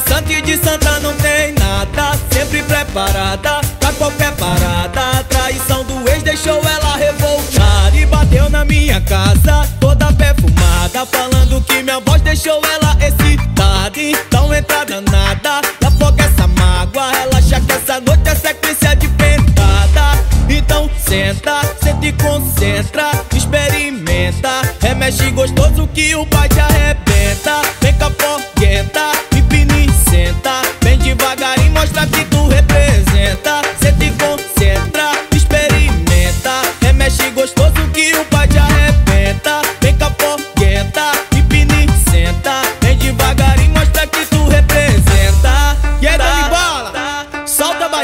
santo e de santa não tem nada Sempre preparada pra qualquer parada. Traição do ex deixou ela revoltada E bateu na minha casa toda perfumada Falando que minha voz deixou ela excitada. Então entra danada, afoga essa mágoa Relaxa que essa noite é sequência de pentada. Então senta, senta e concentra Experimenta, remexe gostoso que o pai te arrebenta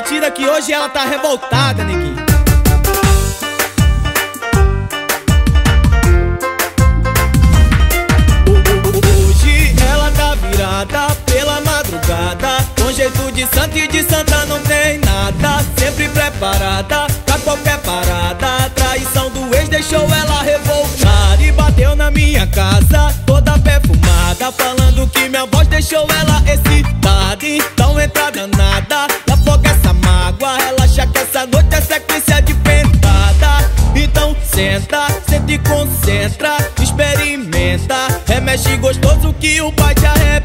batida que hoje ela tá revoltada, neguinho. Hoje ela tá virada pela madrugada Com jeito de santa e de santa não tem nada Sempre preparada sequência de pentada. Então senta, sente e concentra, experimenta. Remexe gostoso que o pai te.